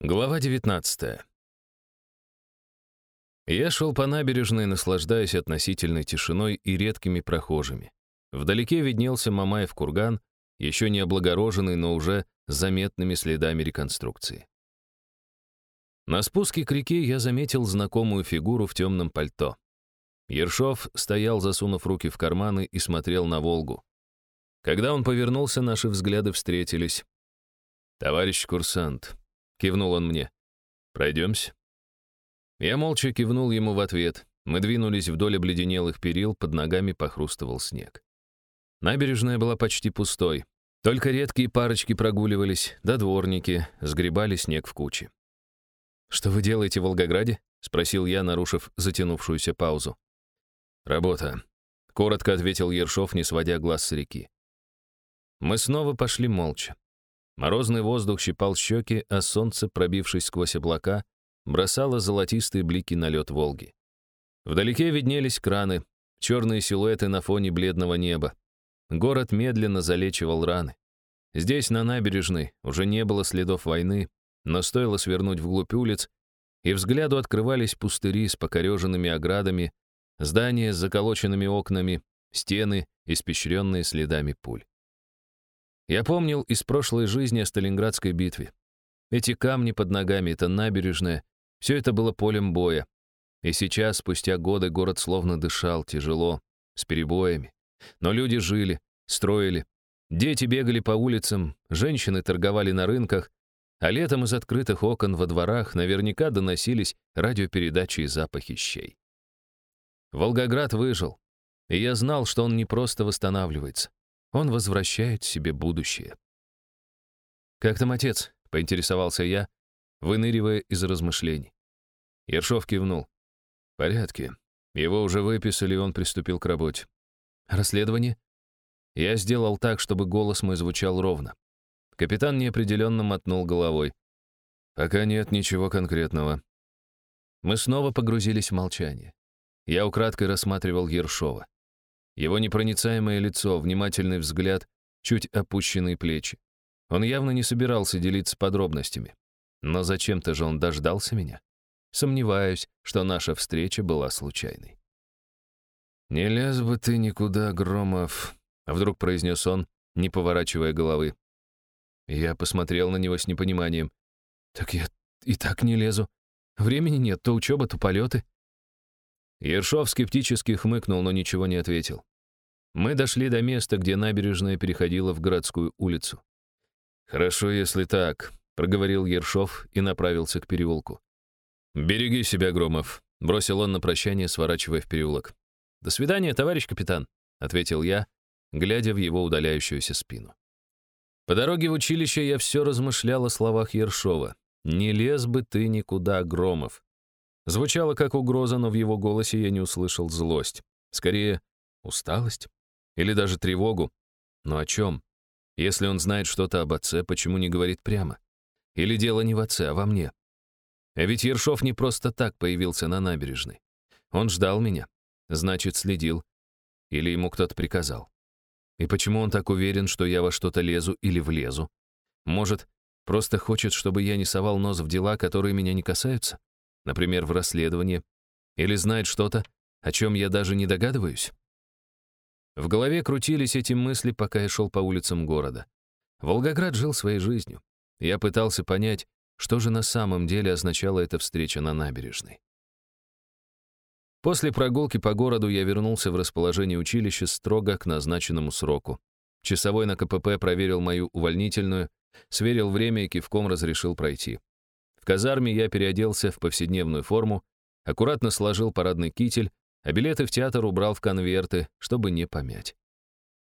Глава 19 Я шел по набережной, наслаждаясь относительной тишиной и редкими прохожими. Вдалеке виднелся Мамаев курган, еще не облагороженный, но уже с заметными следами реконструкции. На спуске к реке я заметил знакомую фигуру в темном пальто. Ершов стоял, засунув руки в карманы, и смотрел на Волгу. Когда он повернулся, наши взгляды встретились. «Товарищ курсант», — кивнул он мне. «Пройдемся?» Я молча кивнул ему в ответ. Мы двинулись вдоль обледенелых перил, под ногами похрустывал снег. Набережная была почти пустой. Только редкие парочки прогуливались, да дворники сгребали снег в кучи. «Что вы делаете в Волгограде?» — спросил я, нарушив затянувшуюся паузу. «Работа», — коротко ответил Ершов, не сводя глаз с реки. Мы снова пошли молча. Морозный воздух щипал щеки, а солнце, пробившись сквозь облака, бросало золотистые блики на лед Волги. Вдалеке виднелись краны, черные силуэты на фоне бледного неба. Город медленно залечивал раны. Здесь, на набережной, уже не было следов войны, но стоило свернуть вглубь улиц, и взгляду открывались пустыри с покореженными оградами, здания с заколоченными окнами, стены, испещренные следами пуль. Я помнил из прошлой жизни о Сталинградской битве. Эти камни под ногами, это набережная, все это было полем боя. И сейчас, спустя годы, город словно дышал тяжело, с перебоями. Но люди жили, строили. Дети бегали по улицам, женщины торговали на рынках, а летом из открытых окон во дворах наверняка доносились радиопередачи и запахи щей. Волгоград выжил, и я знал, что он не просто восстанавливается. Он возвращает себе будущее. «Как там отец?» — поинтересовался я, выныривая из размышлений. Ершов кивнул. «В порядке. Его уже выписали, и он приступил к работе. Расследование?» Я сделал так, чтобы голос мой звучал ровно. Капитан неопределенно мотнул головой. «Пока нет ничего конкретного». Мы снова погрузились в молчание. Я украдкой рассматривал Ершова. Его непроницаемое лицо, внимательный взгляд, чуть опущенные плечи. Он явно не собирался делиться подробностями. Но зачем-то же он дождался меня. Сомневаюсь, что наша встреча была случайной. «Не лез бы ты никуда, Громов», — вдруг произнес он, не поворачивая головы. Я посмотрел на него с непониманием. «Так я и так не лезу. Времени нет, то учеба, то полеты». Ершов скептически хмыкнул, но ничего не ответил. Мы дошли до места, где набережная переходила в городскую улицу. «Хорошо, если так», — проговорил Ершов и направился к переулку. «Береги себя, Громов», — бросил он на прощание, сворачивая в переулок. «До свидания, товарищ капитан», — ответил я, глядя в его удаляющуюся спину. По дороге в училище я все размышлял о словах Ершова. «Не лез бы ты никуда, Громов». Звучало как угроза, но в его голосе я не услышал злость. Скорее, усталость. Или даже тревогу. Но о чем? Если он знает что-то об отце, почему не говорит прямо? Или дело не в отце, а во мне? А ведь Ершов не просто так появился на набережной. Он ждал меня. Значит, следил. Или ему кто-то приказал. И почему он так уверен, что я во что-то лезу или влезу? Может, просто хочет, чтобы я не совал нос в дела, которые меня не касаются? Например, в расследовании, или знает что-то, о чем я даже не догадываюсь? В голове крутились эти мысли, пока я шел по улицам города. Волгоград жил своей жизнью. Я пытался понять, что же на самом деле означала эта встреча на набережной. После прогулки по городу я вернулся в расположение училища строго к назначенному сроку. Часовой на КПП проверил мою увольнительную, сверил время и кивком разрешил пройти казарме я переоделся в повседневную форму, аккуратно сложил парадный китель, а билеты в театр убрал в конверты, чтобы не помять.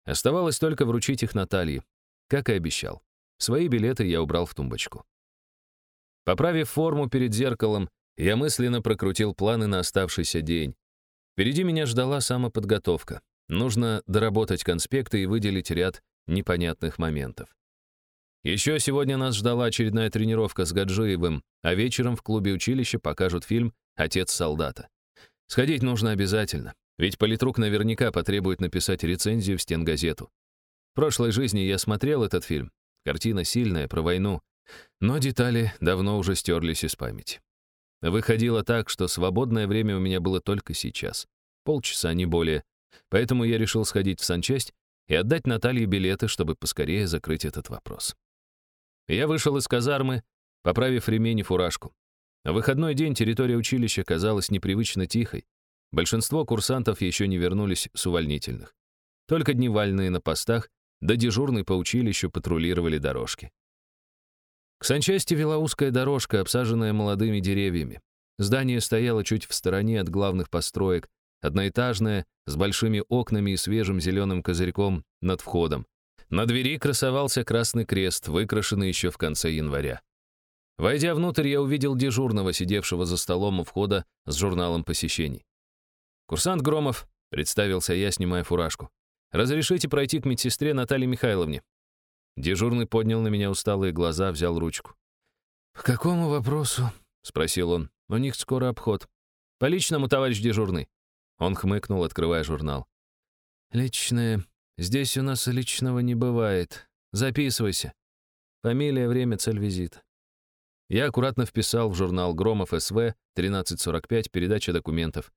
Оставалось только вручить их Наталье, как и обещал. Свои билеты я убрал в тумбочку. Поправив форму перед зеркалом, я мысленно прокрутил планы на оставшийся день. Впереди меня ждала самоподготовка. Нужно доработать конспекты и выделить ряд непонятных моментов. Еще сегодня нас ждала очередная тренировка с Гаджиевым, а вечером в клубе училища покажут фильм «Отец солдата». Сходить нужно обязательно, ведь политрук наверняка потребует написать рецензию в стенгазету. В прошлой жизни я смотрел этот фильм. Картина сильная, про войну. Но детали давно уже стерлись из памяти. Выходило так, что свободное время у меня было только сейчас. Полчаса, не более. Поэтому я решил сходить в санчасть и отдать Наталье билеты, чтобы поскорее закрыть этот вопрос. Я вышел из казармы, поправив ремень и фуражку. В выходной день территория училища казалась непривычно тихой. Большинство курсантов еще не вернулись с увольнительных. Только дневальные на постах, да дежурный по училищу патрулировали дорожки. К санчасти вела узкая дорожка, обсаженная молодыми деревьями. Здание стояло чуть в стороне от главных построек, одноэтажное, с большими окнами и свежим зеленым козырьком над входом. На двери красовался красный крест, выкрашенный еще в конце января. Войдя внутрь, я увидел дежурного, сидевшего за столом у входа с журналом посещений. «Курсант Громов», — представился я, снимая фуражку. «Разрешите пройти к медсестре Наталье Михайловне?» Дежурный поднял на меня усталые глаза, взял ручку. «По какому вопросу?» — спросил он. «У них скоро обход». «По личному, товарищ дежурный». Он хмыкнул, открывая журнал. «Личное. Здесь у нас личного не бывает. Записывайся. Фамилия, время, цель визита». Я аккуратно вписал в журнал «Громов СВ» 1345 передача документов.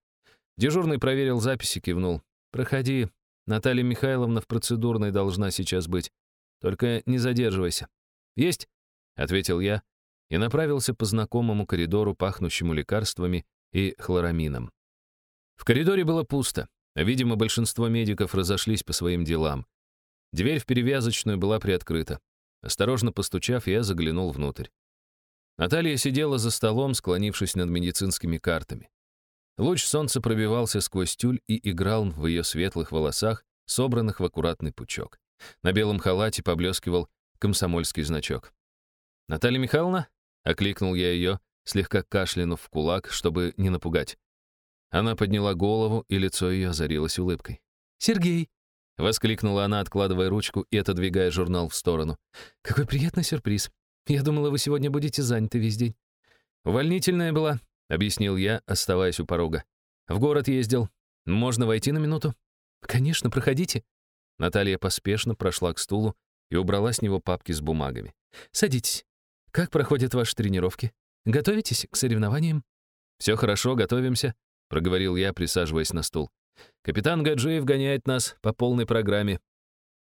Дежурный проверил записи, кивнул. «Проходи. Наталья Михайловна в процедурной должна сейчас быть. Только не задерживайся». «Есть», — ответил я и направился по знакомому коридору, пахнущему лекарствами и хлорамином. В коридоре было пусто. Видимо, большинство медиков разошлись по своим делам. Дверь в перевязочную была приоткрыта. Осторожно постучав, я заглянул внутрь. Наталья сидела за столом, склонившись над медицинскими картами. Луч солнца пробивался сквозь тюль и играл в ее светлых волосах, собранных в аккуратный пучок. На белом халате поблескивал комсомольский значок. «Наталья Михайловна?» — окликнул я ее, слегка кашлянув в кулак, чтобы не напугать. Она подняла голову, и лицо ее озарилось улыбкой. «Сергей!» — воскликнула она, откладывая ручку и отодвигая журнал в сторону. «Какой приятный сюрприз. Я думала, вы сегодня будете заняты весь день». «Увольнительная была», — объяснил я, оставаясь у порога. «В город ездил. Можно войти на минуту?» «Конечно, проходите». Наталья поспешно прошла к стулу и убрала с него папки с бумагами. «Садитесь. Как проходят ваши тренировки? Готовитесь к соревнованиям?» «Все хорошо, готовимся», — проговорил я, присаживаясь на стул. «Капитан Гаджиев гоняет нас по полной программе.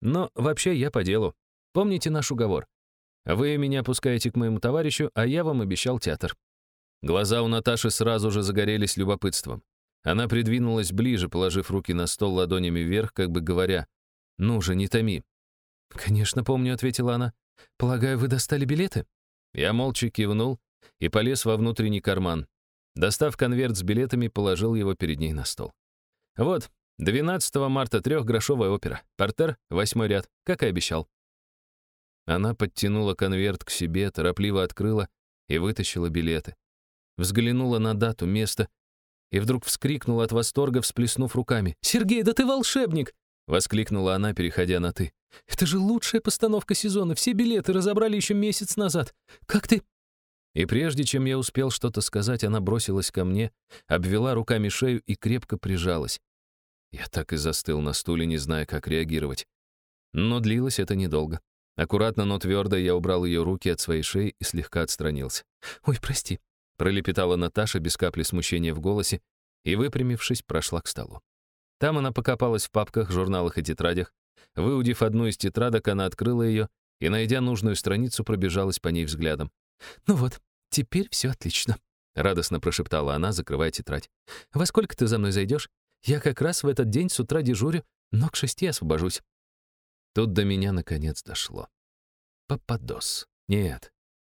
Но вообще я по делу. Помните наш уговор? Вы меня пускаете к моему товарищу, а я вам обещал театр». Глаза у Наташи сразу же загорелись любопытством. Она придвинулась ближе, положив руки на стол ладонями вверх, как бы говоря, «Ну же, не томи». «Конечно, помню», — ответила она. «Полагаю, вы достали билеты?» Я молча кивнул и полез во внутренний карман. Достав конверт с билетами, положил его перед ней на стол. «Вот, 12 марта трехгрошовая опера. Портер, восьмой ряд, как и обещал». Она подтянула конверт к себе, торопливо открыла и вытащила билеты взглянула на дату, место и вдруг вскрикнула от восторга, всплеснув руками. «Сергей, да ты волшебник!» — воскликнула она, переходя на «ты». «Это же лучшая постановка сезона. Все билеты разобрали еще месяц назад. Как ты...» И прежде чем я успел что-то сказать, она бросилась ко мне, обвела руками шею и крепко прижалась. Я так и застыл на стуле, не зная, как реагировать. Но длилось это недолго. Аккуратно, но твердо я убрал ее руки от своей шеи и слегка отстранился. «Ой, прости, пролепетала Наташа без капли смущения в голосе и, выпрямившись, прошла к столу. Там она покопалась в папках, журналах и тетрадях. Выудив одну из тетрадок, она открыла ее и, найдя нужную страницу, пробежалась по ней взглядом. «Ну вот, теперь все отлично», — радостно прошептала она, закрывая тетрадь. «Во сколько ты за мной зайдешь? Я как раз в этот день с утра дежурю, но к шести освобожусь». Тут до меня наконец дошло. Попадос. Нет.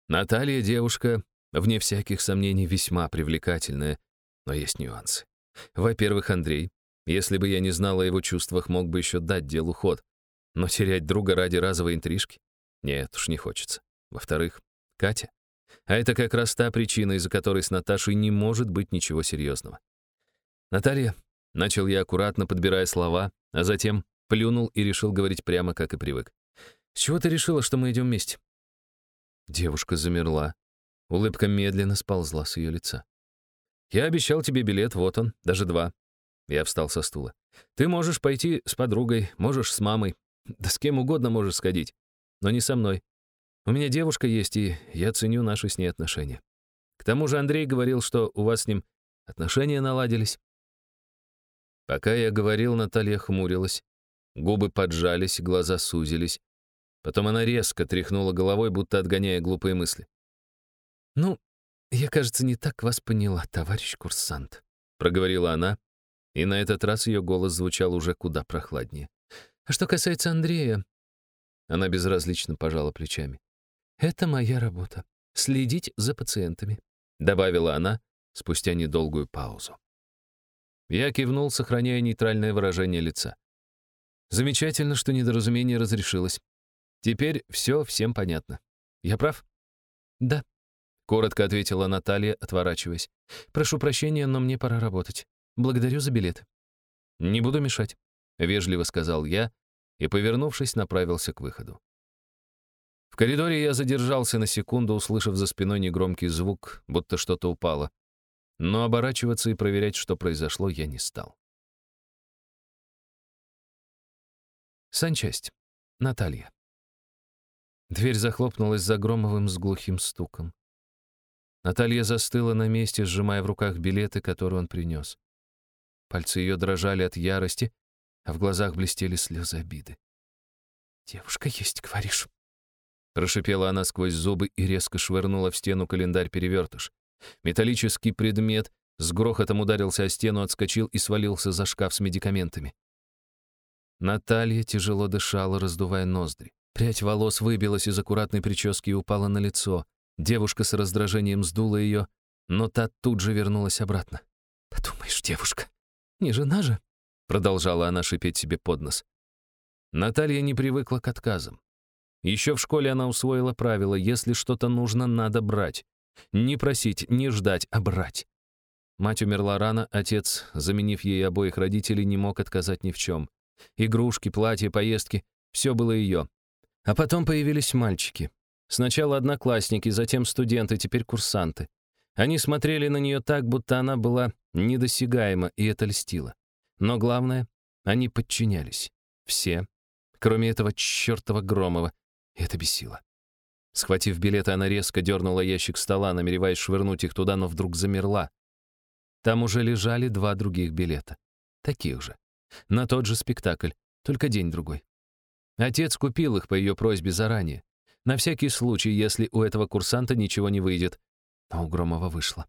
Наталья девушка, Вне всяких сомнений, весьма привлекательная, но есть нюансы. Во-первых, Андрей, если бы я не знал о его чувствах, мог бы еще дать делу ход. Но терять друга ради разовой интрижки? Нет уж, не хочется. Во-вторых, Катя. А это как раз та причина, из-за которой с Наташей не может быть ничего серьезного. «Наталья», — начал я аккуратно, подбирая слова, а затем плюнул и решил говорить прямо, как и привык. «С чего ты решила, что мы идем вместе?» Девушка замерла, Улыбка медленно сползла с ее лица. «Я обещал тебе билет, вот он, даже два». Я встал со стула. «Ты можешь пойти с подругой, можешь с мамой, да с кем угодно можешь сходить, но не со мной. У меня девушка есть, и я ценю наши с ней отношения. К тому же Андрей говорил, что у вас с ним отношения наладились. Пока я говорил, Наталья хмурилась. Губы поджались, глаза сузились. Потом она резко тряхнула головой, будто отгоняя глупые мысли. «Ну, я, кажется, не так вас поняла, товарищ курсант», — проговорила она, и на этот раз ее голос звучал уже куда прохладнее. «А что касается Андрея...» Она безразлично пожала плечами. «Это моя работа — следить за пациентами», — добавила она спустя недолгую паузу. Я кивнул, сохраняя нейтральное выражение лица. Замечательно, что недоразумение разрешилось. Теперь все всем понятно. Я прав? Да, коротко ответила Наталья, отворачиваясь. Прошу прощения, но мне пора работать. Благодарю за билет. Не буду мешать, вежливо сказал я и, повернувшись, направился к выходу. Коридоре я задержался на секунду, услышав за спиной негромкий звук, будто что-то упало. Но оборачиваться и проверять, что произошло, я не стал. Санчасть. Наталья. Дверь захлопнулась за Громовым с глухим стуком. Наталья застыла на месте, сжимая в руках билеты, которые он принес. Пальцы ее дрожали от ярости, а в глазах блестели слезы обиды. «Девушка есть, говоришь?» Прошипела она сквозь зубы и резко швырнула в стену календарь-перевертыш. Металлический предмет с грохотом ударился о стену, отскочил и свалился за шкаф с медикаментами. Наталья тяжело дышала, раздувая ноздри. Прядь волос выбилась из аккуратной прически и упала на лицо. Девушка с раздражением сдула ее, но та тут же вернулась обратно. «Подумаешь, девушка, не жена же?» Продолжала она шипеть себе под нос. Наталья не привыкла к отказам. Еще в школе она усвоила правило, если что-то нужно, надо брать. Не просить, не ждать, а брать. Мать умерла рано, отец, заменив ей обоих родителей, не мог отказать ни в чем. Игрушки, платья, поездки — все было ее. А потом появились мальчики. Сначала одноклассники, затем студенты, теперь курсанты. Они смотрели на нее так, будто она была недосягаема, и это льстило. Но главное, они подчинялись. Все, кроме этого чертова Громова. Это бесило. Схватив билеты, она резко дернула ящик стола, намереваясь швырнуть их туда, но вдруг замерла. Там уже лежали два других билета. Таких же. На тот же спектакль, только день другой. Отец купил их по ее просьбе заранее. На всякий случай, если у этого курсанта ничего не выйдет. Но у Громова вышло.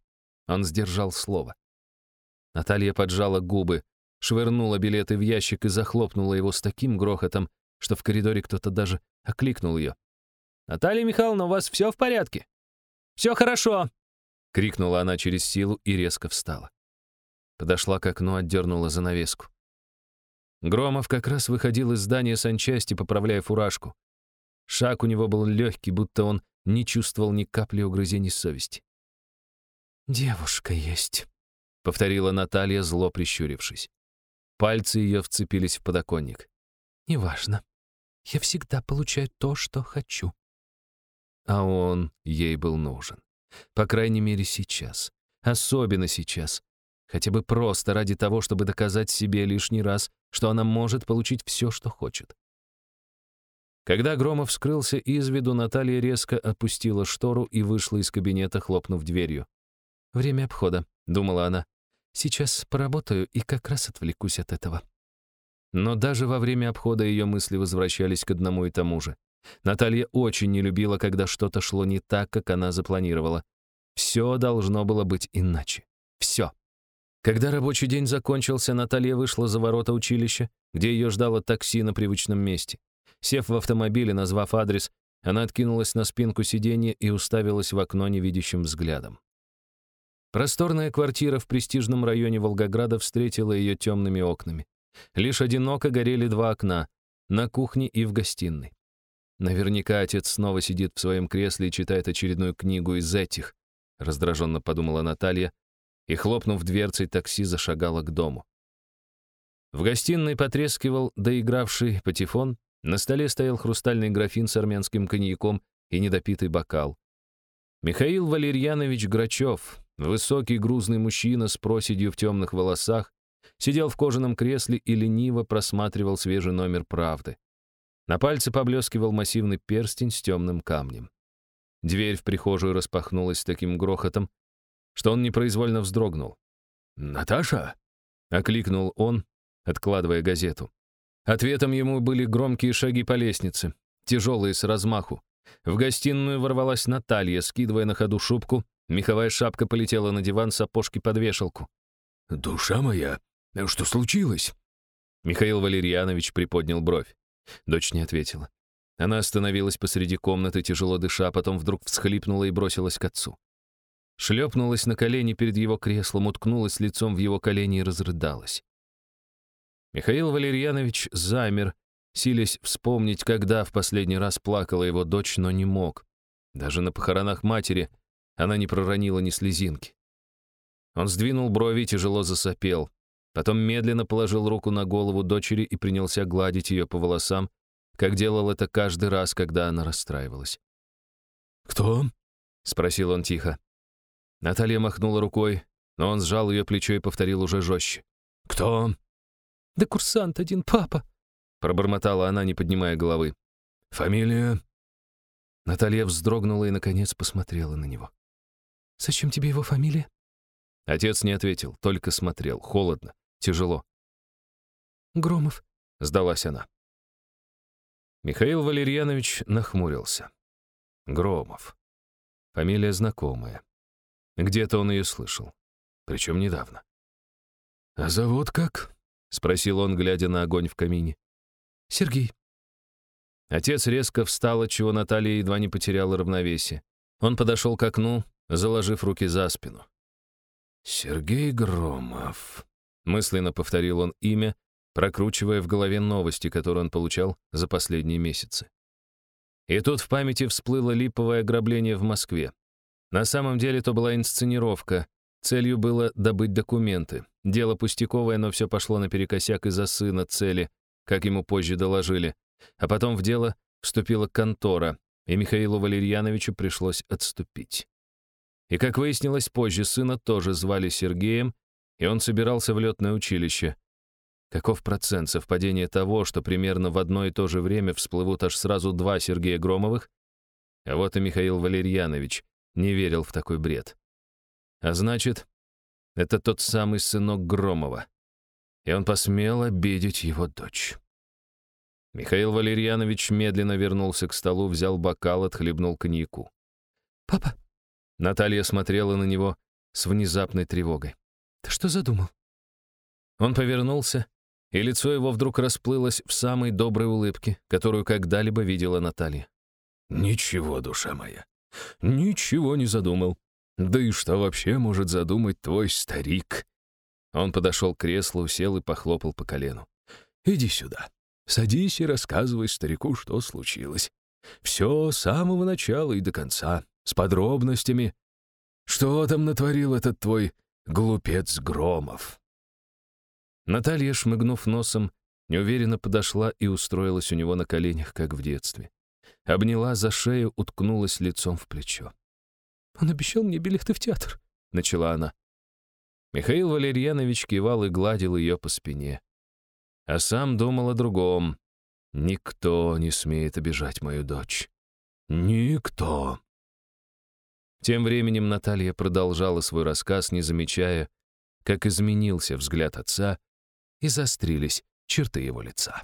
Он сдержал слово. Наталья поджала губы, швырнула билеты в ящик и захлопнула его с таким грохотом, что в коридоре кто-то даже окликнул ее. «Наталья Михайловна, у вас все в порядке?» «Все хорошо!» — крикнула она через силу и резко встала. Подошла к окну, отдернула занавеску. Громов как раз выходил из здания санчасти, поправляя фуражку. Шаг у него был легкий, будто он не чувствовал ни капли угрызений совести. «Девушка есть», — повторила Наталья, зло прищурившись. Пальцы ее вцепились в подоконник. «Неважно. Я всегда получаю то, что хочу». А он ей был нужен. По крайней мере, сейчас. Особенно сейчас. Хотя бы просто ради того, чтобы доказать себе лишний раз, что она может получить все, что хочет. Когда Громов скрылся из виду, Наталья резко опустила штору и вышла из кабинета, хлопнув дверью. «Время обхода», — думала она. «Сейчас поработаю и как раз отвлекусь от этого». Но даже во время обхода ее мысли возвращались к одному и тому же. Наталья очень не любила, когда что-то шло не так, как она запланировала. Все должно было быть иначе. Все. Когда рабочий день закончился, Наталья вышла за ворота училища, где ее ждало такси на привычном месте. Сев в автомобиль назвав адрес, она откинулась на спинку сиденья и уставилась в окно невидящим взглядом. Просторная квартира в престижном районе Волгограда встретила ее темными окнами. Лишь одиноко горели два окна — на кухне и в гостиной. Наверняка отец снова сидит в своем кресле и читает очередную книгу из этих, раздраженно подумала Наталья, и, хлопнув дверцей, такси зашагало к дому. В гостиной потрескивал доигравший патефон, на столе стоял хрустальный графин с армянским коньяком и недопитый бокал. Михаил Валерьянович Грачев, высокий грузный мужчина с проседью в темных волосах, сидел в кожаном кресле и лениво просматривал свежий номер «Правды». На пальце поблескивал массивный перстень с темным камнем. Дверь в прихожую распахнулась с таким грохотом, что он непроизвольно вздрогнул. «Наташа?» — окликнул он, откладывая газету. Ответом ему были громкие шаги по лестнице, тяжелые с размаху. В гостиную ворвалась Наталья, скидывая на ходу шубку. Меховая шапка полетела на диван, сапожки под вешалку. «Душа моя, что случилось?» Михаил Валерьянович приподнял бровь. Дочь не ответила. Она остановилась посреди комнаты, тяжело дыша, а потом вдруг всхлипнула и бросилась к отцу. Шлепнулась на колени перед его креслом, уткнулась лицом в его колени и разрыдалась. Михаил Валерьянович замер, силясь вспомнить, когда в последний раз плакала его дочь, но не мог. Даже на похоронах матери она не проронила ни слезинки. Он сдвинул брови и тяжело засопел. Потом медленно положил руку на голову дочери и принялся гладить ее по волосам, как делал это каждый раз, когда она расстраивалась. «Кто?» — спросил он тихо. Наталья махнула рукой, но он сжал ее плечо и повторил уже жестче. «Кто?» «Да курсант один, папа!» — пробормотала она, не поднимая головы. «Фамилия?» Наталья вздрогнула и, наконец, посмотрела на него. «Зачем тебе его фамилия?» Отец не ответил, только смотрел, холодно, тяжело. «Громов», — сдалась она. Михаил Валерьянович нахмурился. Громов. Фамилия знакомая. Где-то он ее слышал. Причем недавно. «А зовут как?» — спросил он, глядя на огонь в камине. «Сергей». Отец резко встал, отчего Наталья едва не потеряла равновесие. Он подошел к окну, заложив руки за спину. «Сергей Громов», — мысленно повторил он имя, прокручивая в голове новости, которые он получал за последние месяцы. И тут в памяти всплыло липовое ограбление в Москве. На самом деле то была инсценировка. Целью было добыть документы. Дело пустяковое, но все пошло наперекосяк из-за сына цели, как ему позже доложили. А потом в дело вступила контора, и Михаилу Валерьяновичу пришлось отступить. И, как выяснилось позже, сына тоже звали Сергеем, и он собирался в летное училище. Каков процент совпадения того, что примерно в одно и то же время всплывут аж сразу два Сергея Громовых? А вот и Михаил Валерьянович не верил в такой бред. А значит, это тот самый сынок Громова. И он посмел обидеть его дочь. Михаил Валерьянович медленно вернулся к столу, взял бокал, отхлебнул коньяку. «Папа!» Наталья смотрела на него с внезапной тревогой. «Ты что задумал?» Он повернулся, и лицо его вдруг расплылось в самой доброй улыбке, которую когда-либо видела Наталья. «Ничего, душа моя, ничего не задумал. Да и что вообще может задумать твой старик?» Он подошел к креслу, сел и похлопал по колену. «Иди сюда. Садись и рассказывай старику, что случилось. Все с самого начала и до конца, с подробностями. Что там натворил этот твой глупец Громов?» Наталья, шмыгнув носом, неуверенно подошла и устроилась у него на коленях, как в детстве. Обняла за шею, уткнулась лицом в плечо. «Он обещал мне билеты в театр», — начала она. Михаил Валерьянович кивал и гладил ее по спине а сам думал о другом. Никто не смеет обижать мою дочь. Никто. Тем временем Наталья продолжала свой рассказ, не замечая, как изменился взгляд отца и застрились черты его лица.